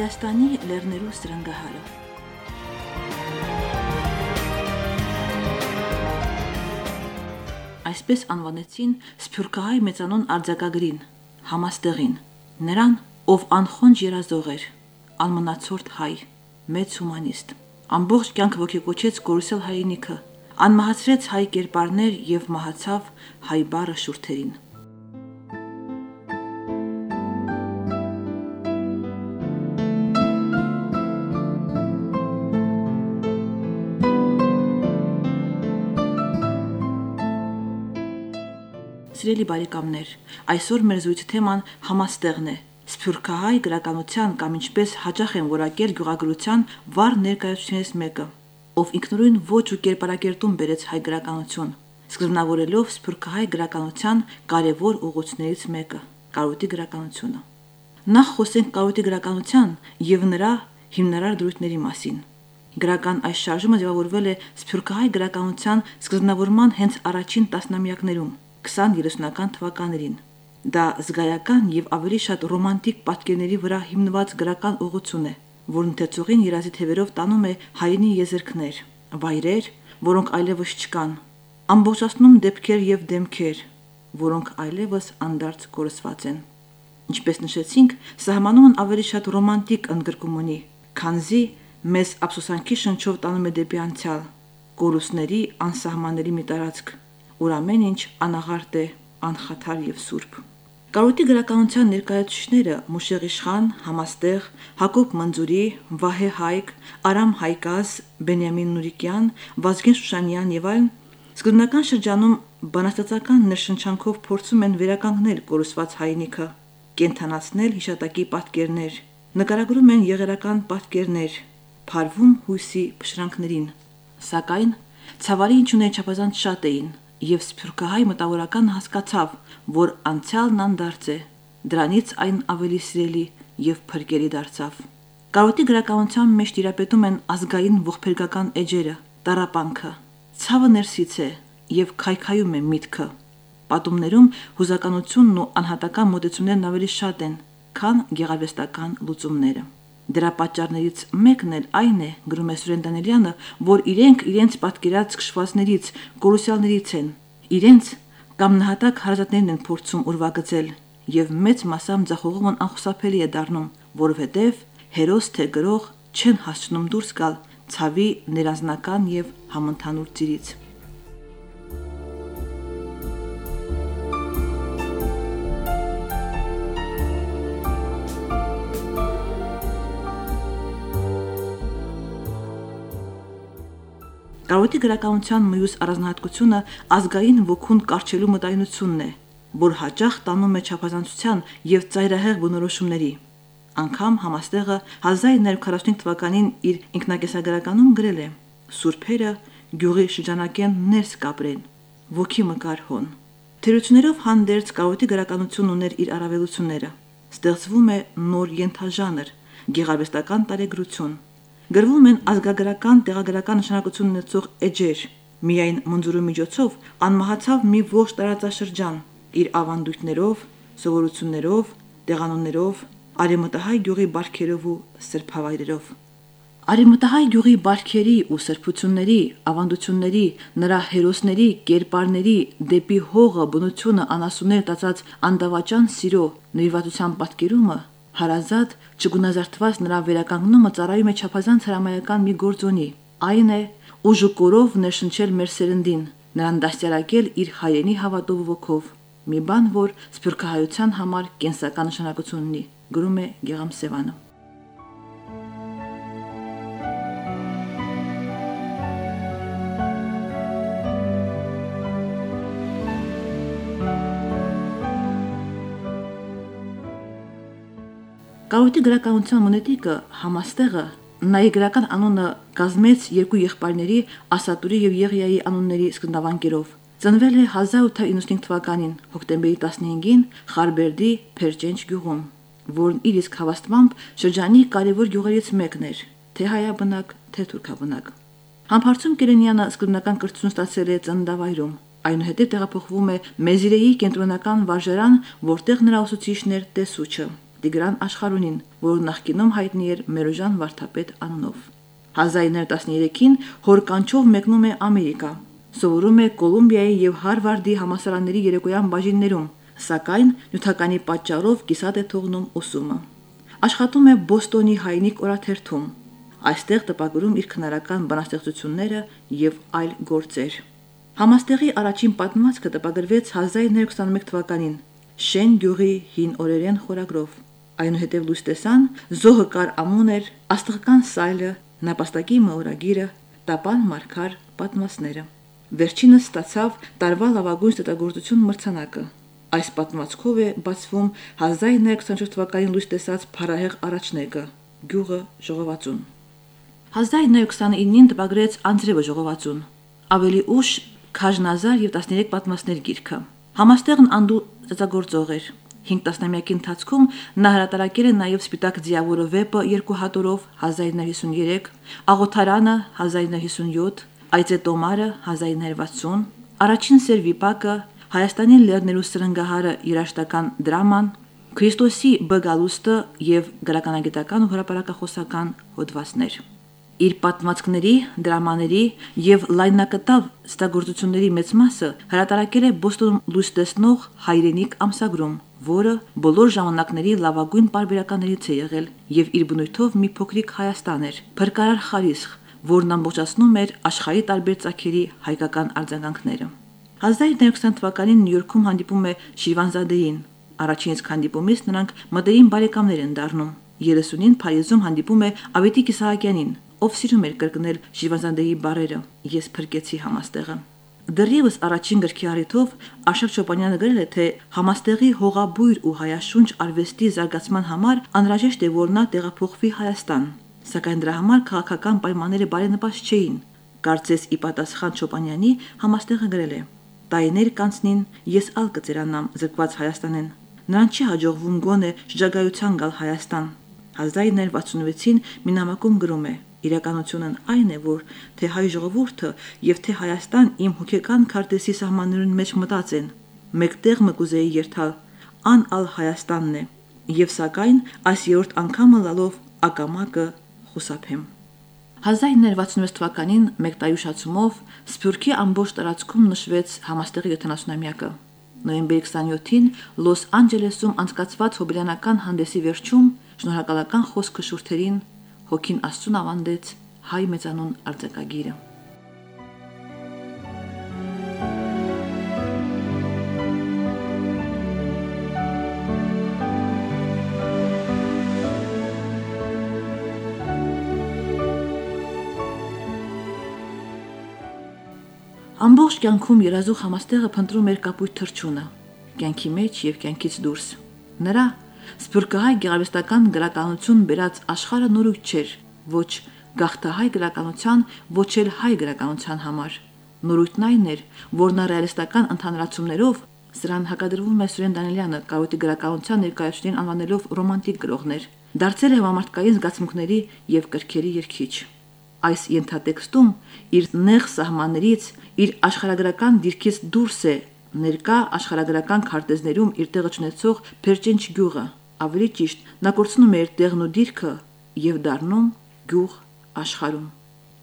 Հայաստանի լեռներու սրանգահարը։ Այսպես անվանեցին Սփյուռքահայ մեծանուն արձակագրին համաստեղին նրան, ով անխոնջ երազող էր, անմնացորդ հայ, մեծ հումանիստ։ Ամբողջ կյանք ոգեկոչեց կորուսել հայրենիքը, անմահացրեց հայ կերպարներ եւ մահացավ հայ բառը շուրթերին։ Սիրելի բարեկամներ, այսօր մեր զույգ թեման համաստեղն է։ Սփյուռքահայ գրականության կամ ինչպես հաճախ են որակել գյուղագրության վառ ներկայացությունից մեկը, ով ինքնուրույն ոչ ու կերպարակերտում բերեց հայ գրականություն, սկզբնավորելով Սփյուռքահայ գրականության կարևոր ուղղություններից մեկը՝ կարոտի գրականությունը։ Նախ խոսենք կարոտի գրականության եւ նրա հիմնարար դրույթների մասին։ Գրական այս շարժումը ձևավորվել է Սփյուռքահայ գրականության սկզբնավորման հենց առաջին տասնամյակներում 20-30-ական թվականներին։ Դա զգայական եւ ավելի շատ ռոմանտիկ պատկերների վրա հիմնված գրական ուղղություն է, որն ընթերցողին երազի թևերով տանում է հայինի եզերքներ, վայրեր, որոնք այլևս չկան, ամբողջացնում դեպքեր եւ դեմքեր, որոնք այլևս անդարձ կորսված են։ Ինչպես նշեցինք, սահմանումն ավելի շատ ռոմանտիկ ընդգրկում ունի, քանզի մեզ ափսոսանքի շնչով տանում է դեպի անցյալ, կորուսների անսահմանների մի տարածք, որ ամեն ինչ անաղարտ է, անխաթար եւ սուրբ։ Կարոտի գրականության ներկայացուցիչները Մուշեղ Իշխան, Համաստեղ, Հակոբ Մնձուրի, Վահե Հայկ, Արամ Հայկազ, Բենյամին Նուրիկյան, Վազգեն Շուշանյան եւ այլն սկզբնական շրջանում բանաստացական ներշնչանքով փորձում են վերականգնել կորուսված հայնիկը, կենթանացնել հիշատակի պատկերներ, նկարագրում են եղերական պատկերներ, փարվում հույսի փշրանքներին։ Սակայն ցավալի ինչ ունեն չափազանց շատ էին, եւ Սփյուռքահայ մտավորական հասկացավ, որ անցյալն անդարձ է, դրանից այն ավելի սիրելի եւ փրկելի դարձավ։ Կարոտի գրականության մեջ տիրապետում են ազգային ողբերգական էջերը, տարապանքը։ Ցավը ներսից է եւ քայքայում է միտքը։ Պատումներում հուզականությունն ու անհատական մոտեցումներն ավելի շատ են, քան գեղարվեստական լուծումները։ Դրա պատճառներից մեկն էլ այն է, գրում է Սուրեն Դանելյանը, որ իրենք իրենց պատկերած քշվածներից, կորուսյալներից են։ Իրենց կամ նահատակ հարազատներն են փորձում ուրվագծել եւ մեծ մասամբ ձախողումն անխուսափելի է դառնում, որովհետեւ հերոս թե գրող չեն հասցնում դուրս գալ ցավի ներանձնական եւ համընդհանուր ծիրից։ Կարոտի գրականության մյուս առանձնահատկությունը ազգային ոգուն կարճելու մտայնությունն է, որ հաճախ տանում է չափազանցության եւ ծայրահեղ բնորոշումների։ Անկամ համաստեղը 1945 թվականին իր ինքնակեսագրականում գրել է. Սուրբերը գյուղի շրջանակեն ներս կապրեն, ոգի մկար հոն։ Թերություններով հանդերձ կարոտի գրականություն ուներ իր առավելությունները։ Ստեղծվում է նոր ենթաժանր՝ գեղարվեստական տարեգրություն գրվում են ազգագրական տեղագրական նշանակություն ունեցող էջեր։ Միայն մնձուրու միջոցով անմահացավ մի ողջ տարածաշրջան իր ավանդույթներով, սովորություններով, տեղանուններով, արեմտահայ գյուղի բարքերով ու սրբավայրերով։ Արեմտահայ գյուղի բարքերի ու սրբությունների, ավանդությունների, նրա հերոսների, կերպարների դեպի հողը, բնությունը անասուներ տածած անդավաճան սիրո, նվիրվածության պատկերումը հարազատ չգունազարդված նրա վերականգնումը ծառայում է չափազանց հրամայական մի գործոնի։ Այն է ուժուկորով ներշնչել մեր սերնդին, նրան դաստիարակել իր հայրենի հավատով ոգով։ Մի բան, որ սփյուռքահայության համար կենսական նշանակություն ունի, գրում է Գեգամ Սևանը։ Կարոտի գրականության մոնետիկը համաստեղը նայի գրական անունը կազմեց երկու եղբայրների Ասատուրի եւ Եղիայի անունների սկզբնավանկերով։ Ծնվել է 1895 թվականին հոկտեմբերի 15-ին Խարբերդի Փերջենչ գյուղում, որն իր իսկ հավաստմամբ շրջանի կարևոր գյուղերից մեկն էր, թե հայաբնակ, թե թուրքաբնակ։ Համբարձում Կերենյանը սկզբնական կրթություն ստացել է ծննդավայրում, այնուհետև տեղափոխվում է Մեզիրեի կենտրոնական վարժարան, որտեղ նրա ուսուցիչն էր Տեսուչը։ Տիգրան Աշխարհունին, որ նախկինում հայտնի էր Մերոժան Վարդապետ անունով։ 1913-ին հոր կանչով մեկնում է Ամերիկա։ Սովորում է Կոլումբիայի եւ Հարվարդի համասարանների երեկոյան բաժիններում, սակայն նյութականի պատճառով կիսատ է թողնում ուսումը։ Աշխատում է Բոստոնի հայնիկ օրաթերթում։ Այստեղ տպագրում իր քնարական բանաստեղծությունները եւ այլ գործեր։ Համաստեղի առաջին պատմվածքը տպագրվեց 1921 թվականին Շեն գյուղի հին օրերեն խորագրով։ Այնուհետև լույս տեսան զոհը կար ամուն էր, աստղական սայլը, նապաստակի մորագիրը, տապան մարգար պատմասները։ Վերջինս ստացավ տարվա լավագույն ստեղծագործություն մրցանակը։ Այս պատմվածքով է բացվում 1924 թվականին լույս տեսած Փարահեղ առաջնեկը՝ գյուղը ժողովածուն։ 1929-ին տպագրեց Անձրևը ժողովածուն։ Ավելի ուշ Քաժնազար եւ 13 պատմասներ գիրքը։ Համաստեղն անդու ծծագործող էր։ 5 տասնամյակի ընթացքում նա հրատարակել է նաև Սպիտակ ձիավորը վեպը երկու հատորով 1953, Աղոթարանը 1957, Այծե տոմարը 1960, Առաջին սեր վիպակը, Հայաստանի լեռներու սրնգահարը երաշտական դրաման, Քրիստոսի բգալուստը եւ գրականագիտական ու հրապարակախոսական հոդվածներ իր պատմվածքների, դրամաների եւ լայնակտավ ստագործությունների մեծ մասը հրատարակել է Բոստոնում լույս տեսնող հայրենիք ամսագրում, որը բոլոր ժամանակների լավագույն պարբերականներից է եղել եւ իր բնույթով մի փոքրիկ Հայաստան էր, փրկարար խարիսխ, որն ամբողջացնում էր աշխարհի տարբեր ցակերի հայկական արձագանքները։ 1920 թվականին Նյու Յորքում հանդիպում է Շիրվանզադեին։ Առաջին իսկ հանդիպումից նրանք մտերիմ բարեկամներ են դառնում։ 30-ին Փարիզում հանդիպում է Ավետիք Իսահակյանին, ով սիրում էր կրկնել Շիրվանզադեի բարերը։ Ես փրկեցի համաստեղը։ Դեռևս առաջին գրքի առիթով Աշոտ Չոպանյանը գրել է, թե համաստեղի հողաբույր ու հայաշունչ արվեստի զարգացման համար անհրաժեշտ է, որ նա տեղափոխվի Հայաստան։ Սակայն դրա համար քաղաքական պայմանները բարենպաստ չէին։ Կարծես ի պատասխան Չոպանյանի համաստեղը գրել է. Տայներ կանցնին ես ալ կծերանամ զրկված Հայաստանեն։ Նրան չի հաջողվում գոնե շրջագայության գալ Հայաստան։ 1966-ին մի նամակում գրում է. Իրականությունն այն է, որ թե հայ ժողովուրդը եւ թե Հայաստան իմ հոգեկան քարտեզի սահմաններուն մեջ մտած են։ Մեկտեղ մկուզեի երթալ ան ալ Հայաստանն է եւ սակայն այս երրորդ անգամը լալով ակամակը խուսափեմ 1966 թվականին մեկ տայուշացումով Սփյուռքի ամբողջ տարածքում նշվեց համաստեղի 70-ամյակը։ Նոյեմբերի 27-ին Լոս Անջելեսում անցկացված հոբելյանական հանդեսի վերջում շնորհակալական խոսքը շուրթերին հոգին Աստծուն ավանդեց հայ մեծանուն արձակագիրը։ Ամբողջ կյանքում երազող համաստեղը փնտրում էր կապույտ թրջունը, կյանքի մեջ եւ կյանքից դուրս։ Նրա Սփյուռքահայ գեղարվեստական գրականություն բերած աշխարհը նորույթ չէր, ոչ գաղթահայ գրականության, ոչ էլ հայ գրականության համար։ Նորույթն այն էր, որ նա ռեալիստական ընդհանրացումներով սրան հակադրվում է Սուրեն Դանիելյանը կարոտի գրականության ներկայացուցին անվանելով ռոմանտիկ գրողներ։ Դարձել է համարտկային զգացմունքների եւ կրքերի երկիչ։ Այս ենթատեքստում իր նեղ սահմաններից, իր աշխարհագրական դիրքից դուրս է ներկա աշխարհագրական քարտեզներում իր տեղը ունեցող Փերջենչ գյուղը, ավելի ճիշտ, նա կորցնում է իր տեղն ու դիրքը եւ դառնում գյուղ աշխարհում։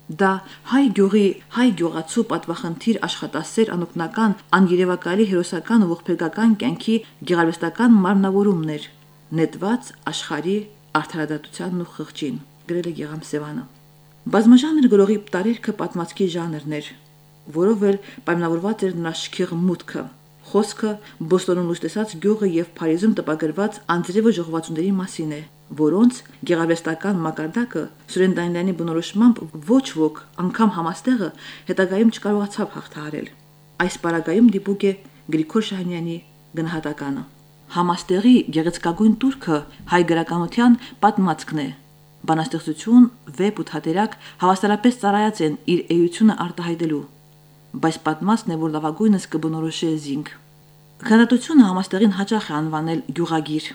Դա հայ գյուղի, հայ գյուղացու պատվախնդիր աշխատասեր անօգնական, անգերևակալի հերոսական ու ողբերգական կյանքի գեղարվեստական մարմնավորումն էր, նետված աշխարհի արդարադատությանն ու խղճին, գրել է Գեգամսևանը։ Բազմաժանր գրողի տարերքը պատմածքի ժանրներ, որով էլ պայմանավորված էր նրա շքեղ մուտքը։ Խոսքը Բոստոնում լույս տեսած գյուղը եւ Փարիզում տպագրված անձրևը ժողովածուների մասին է, որոնց գեղարվեստական մակարդակը Սուրեն Դանյանի բնորոշմամբ ոչ ոք, անգամ համաստեղը հետագայում չկարողացավ հաղթահարել։ Այս պարագայում դիպուկ է Գրիգոր Շահանյանի գնահատականը։ Համաստեղի գեղեցկագույն турքը հայ գրականության պատմածքն է, բանաստեղծություն, վեպ ու թատերակ հավասարապես ծառայած են իր էությունը արտահայտելու բայց պատմածն է, որ լավագույնս կբնորոշի զինք։ Քննադատությունը համաստեղին հաճախ է անվանել գյուղագիր,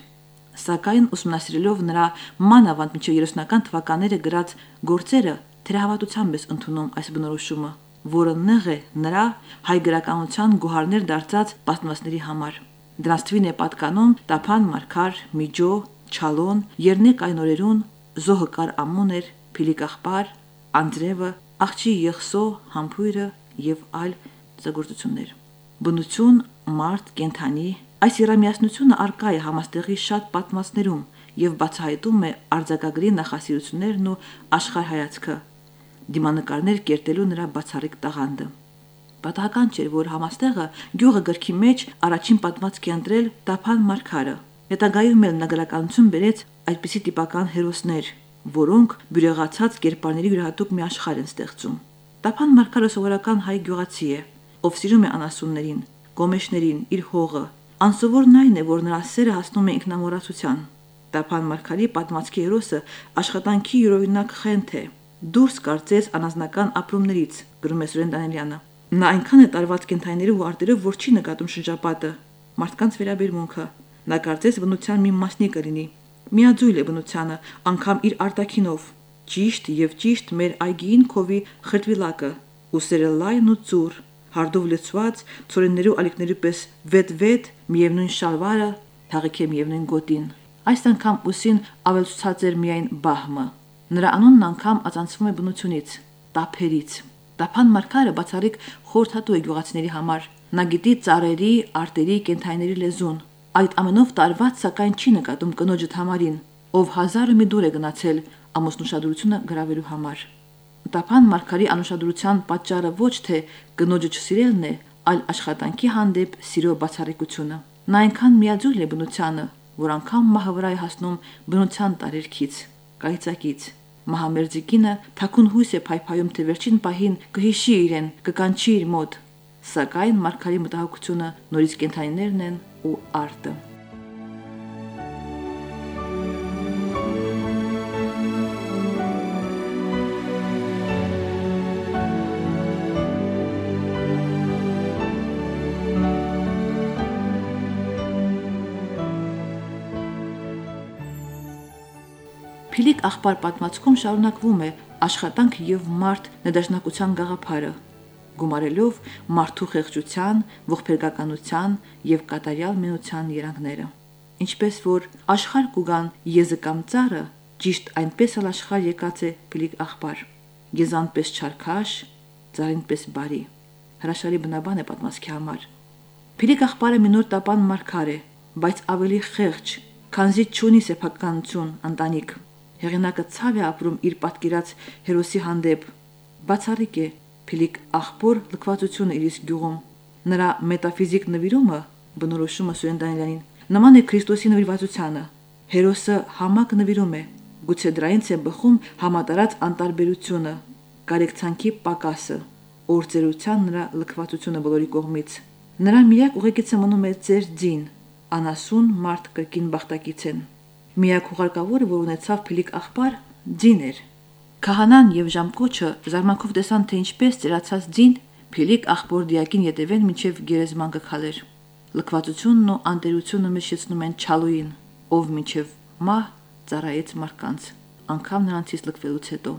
սակայն ուսումնասիրելով նրա մանավանդ մինչև 30-ական թվականները գրած գործերը թերահավատությամբ է ընդունում այս բնորոշումը, որը նեղ է նրա հայ գրականության գոհարներ դարձած պատմվածների համար։ Դրանց թվին է պատկանում Տափան Մարկար, Միջո, Չալոն, Երնեք այն օրերուն, Զոհը կար ամուն էր, Փիլիկախպար, Անդրևը, Աղջի Եղսո, Համբույրը եւ այլ ծգործություններ։ Բնություն, մարդ, կենթանի այս երամիասնությունը արկա է համաստեղի շատ պատմվածներում եւ բացահայտում է արձակագրի նախասիրություններն ու աշխարհայացքը դիմանկարներ կերտելու նրա բացառիկ տաղանդը։ Պատահական չէր, որ համաստեղը գյուղը գրքի մեջ առաջին պատմվածքի ընտրել Տափան Մարկարը։ Հետագայում էլ նագրականություն բերեց այդպիսի տիպական հերոսներ, որոնք բյուրեղացած կերպարների յուրահատուկ մի աշխարհ են ստեղծում։ Տափան Մարկարը սովորական հայ գյուղացի է, ով սիրում է անասուններին, գոմեշներին, իր հողը։ Անսովորն այն է, որ նրա սերը հասնում է ինքնամոռացության։ Տափան Մարկարի պատմվածքի հերոսը աշխատանքի յուրօրինակ խենթ է։ Դուրս կարծես անազնական ապրումներից, գրում է Սուրեն Դանելյանը։ Նա այնքան է տարված կենթայիների ու արտերով, որ չի նկատում շրջապատը, մարդկանց վերաբերմունքը։ Նա կարծես բնության մի մասնիկ կլինի։ Միաձույլ է բնությանը, անգամ իր արտակինով։ Ճիշտ եւ ճիշտ մեր այգին քովի խրտվիլակը, ուսերը լայն ու ծուր, հարդով լցված, ծորեններու ալիքների պես վետ-վետ, միևնույն շալվարը, թաղիք է միևնույն գոտին։ Այս անգամ ուսին ավելցուցած էր միայն բահմը։ Նրա անունն անգամ ածանցվում է բնությունից, տափերից։ Տափան Մարկարը բացառիկ խորթատու է գյուղացիների համար։ Նա գիտի ծառերի, արտերի, կենթայիների լեզուն։ Այդ ամենով տարված սակայն չի նկատում կնոջը համարին, ով հազարը մի դուր է գնացել ամուսնուշադրությունը գրավելու համար։ Տափան Մարկարի անուշադրության պատճառը ոչ թե կնոջը չսիրելն է, այլ աշխատանքի հանդեպ սիրո բացառիկությունը։ Նա այնքան միաձույլ է բնությանը, որ անգամ մահը վրա է հասնում բնության տարերքից, կայծակից։ Մահամերձիկինը թակուն հույս է փայփայում, թե վերջին պահին կհիշի իրեն, կկանչի իր մոտ, սակայն Մարկարի մտահոգությունը նորից կենթանիներն են ու արտը։ Փիլիկ աղբար պատմածքում շարունակվում է աշխատանք եւ մարդ ներդաշնակության գաղափարը, գումարելով մարդու խեղճության, ողբերգականության եւ կատարյալ մենության երանգները։ Ինչպես որ աշխարհ կուգան եզը կամ ծառը, ճիշտ այնպես էլ աշխարհ եկած է Փիլիկ աղբար։ Եզանպես չարքաշ, ծառինպես բարի։ Հրաշալի բնաբան է պատմածքի համար։ Փիլիկ աղբարը մի նոր տապան մարգար է, բայց ավելի խեղճ, քանզի ճունի սեփականություն, ընտանիք հեղինակը ցավ է ապրում իր պատկերած հերոսի հանդեպ։ Բացառիկ է Փիլիկ աղբոր լքվածությունը իր գյուղում։ Նրա մետաֆիզիկ նվիրումը բնորոշումը Սուրեն Դանիելյանին նման է Քրիստոսի նվիրվածությանը։ Հերոսը համակ նվիրում է, գուցե դրանից է բխում համատարած անտարբերությունը, կարեկցանքի պակասը, օրծերության նրա լքվածությունը բոլորի կողմից։ Նրա միակ ուղեկիցը մնում է ծեր ձին, անասուն մարդ կրկին բախտակից են։ Միակ ուղարկավորը, որ ունեցավ Փիլիկ աղբար, ձին էր։ Քահանան եւ ժամկոչը զարմանքով տեսան, թե ինչպես ծերացած ձին Փիլիկ աղբոր դիակին յետևեն մինչև գերեզման կքալեր։ Լքվածությունն ու անտերությունը մշեցնում են Չալուին, ով մինչև մահ ծառայեց մարկանց, անգամ նրանցից լքվելուց հետո։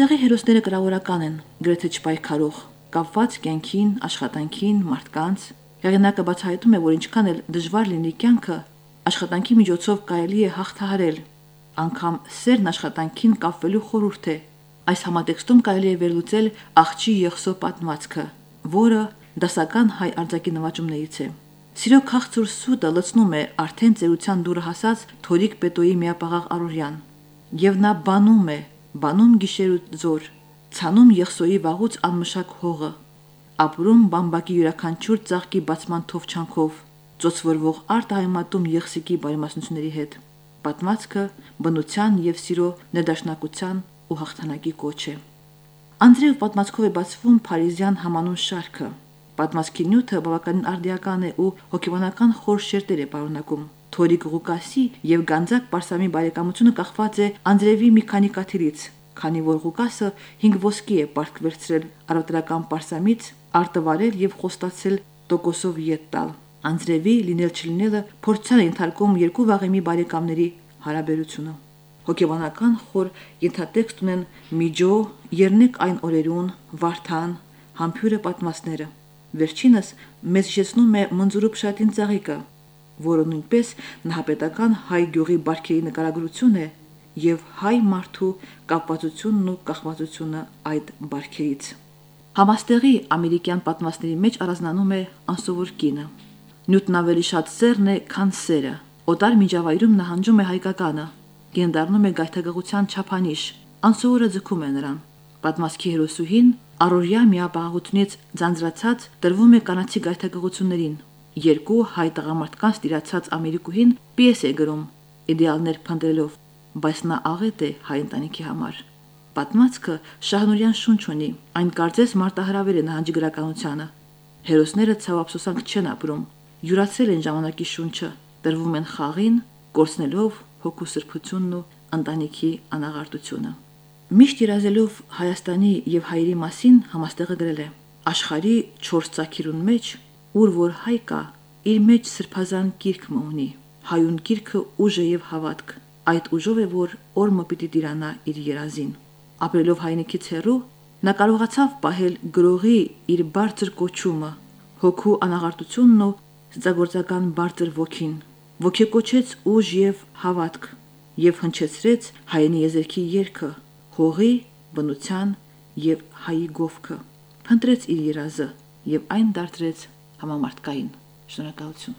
Համաստեղի հերոսները կրավորական են, գրեթե չպայքարող, կապված կյանքին, աշխատանքին, մարդկանց։ Հեղինակը բացահայտում է, որ ինչքան էլ դժվար լինի կյանքը, աշխատանքի միջոցով կարելի է հաղթահարել։ Անկամ սերն աշխատանքին կապվելու խորհուրդ է։ Այս համատեքստում կարելի է վերլուծել աղջի եղսո պատմվածքը, որը դասական հայ արձակի նվաճումներից է։ Սիրո քաղցուր սուտը լցնում է արդեն ծերության դուրը հասած Թորիկ Պետոյի միապաղաղ Արորյան, եւ նա բանում է բանում գիշեր ու ձոր, ցանում եղսոյի վաղուց անմշակ հողը, ապրում բամբակի յուրաքանչյուր ծաղկի բացման թովչանքով, ծոցվորվող արտահայմատում եղսիկի բարեմասնությունների հետ։ Պատմածքը բնության եւ սիրո ներդաշնակության ու հաղթանակի կոչ է։ Անդրեև պատմածքով է բացվում Փարիզյան համանուն շարքը։ Պատմածքի նյութը բավականին արդիական է ու հոգեբանական խոր շերտեր է պարունակում։ Թորիկ Ղուկասի եւ Գանձակ Պարսամի բարեկամությունը կախված է Անդրեևի մի քանի կաթիլից, քանի որ Ղուկասը 5 ոսկի է պարտք վերցրել արոտրական Պարսամից, արտվարել եւ խոստացել տոկոսով յետ տալ։ անձրևի լինել չլինելը փորձան ենթարկում երկու վաղեմի բարեկամների հարաբերությունը։ Հոգեբանական խոր ենթատեքստ ունեն Միջո, Երնեք այն օրերուն, Վարդան, Համբյուրը պատմասները։ Վերջինս մեզ հիշեցնում է Մնձուրուփշատին ծաղիկը, որը նույնպես նահապետական հայ գյուղի բարքերի նկարագրություն է եւ հայ մարդու կապվածությունն ու կախվածությունը այդ բարքերից։ Համաստեղի ամերիկյան պատմասների մեջ առանձնանում է անսովոր կինը։ Նյութն ավելի շատ սերն է, քան սերը։ Օտար միջավայրում նահանջում է հայկականը, գենդառնում է գայթակղության չափանիշ։ Անսովորը ձգում է նրան։ Պատմասքի հերոսուհին առօրյա միապաղությունից ձանձրացած տրվում է կանացի գայթակղություններին։ Երկու հայ տղամարդկանց տիրացած Ամերիկուհին պիես է գրում, իդեալներ փնտրելով, բայց նա աղետ է հայ ընտանիքի համար։ Պատմածքը շահնուրյան շունչ ունի, այն կարծես մարտահրավեր է նահանջի գրականությանը։ Հերոսները ցավափսոսանք չեն ապրում, յուրացել են ժամանակի շունչը, տրվում են խաղին, կորցնելով հոգու սրբությունն ու ընտանիքի անաղարտությունը։ Միշտ երազելով Հայաստանի եւ հայերի մասին համաստեղը գրել է. աշխարի 4 ցակիրուն մեջ, ուր որ հայ կա, իր մեջ սրբազան գիրք մունի։ Հայուն գիրքը ուժ է եւ հավատք։ Այդ ուժով է որ օրը պիտի դիրանա իր երազին։ Ապրելով հայնիկից հեռու, նա կարողացավ պահել գրողի իր բարձր կոչումը, հոգու անաղարտությունն ու ստեղծագործական բարձր ոգին, ոգեկոչեց ուժ եւ հավատք եւ հնչեցրեց հայնի եզերքի երգը, հողի, բնության եւ հայի գովքը։ Փնտրեց իր երազը եւ այն դարձրեց համամարտկային։ Շնորհակալություն։